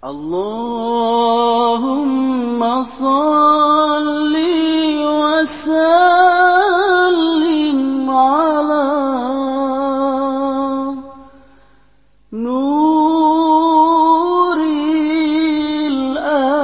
اللهم صل وسلم على نور الأنوار.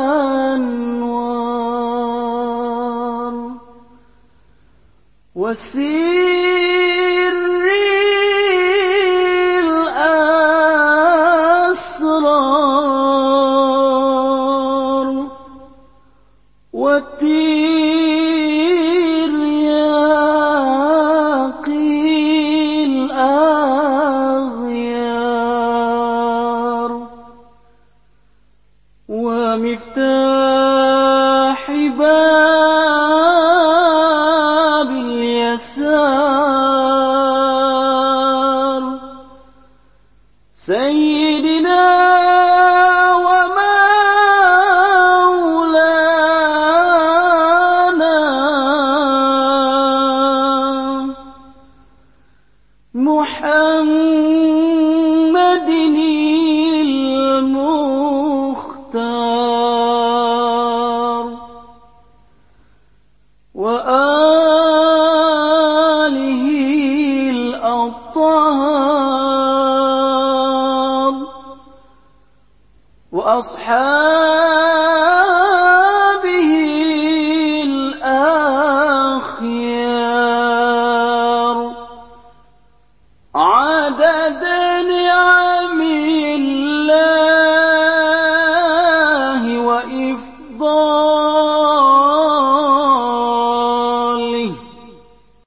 وترياق الأغيار ومفتاح باب اليسار سيدنا محمد المختار. وآله الأطهار. وأصحابه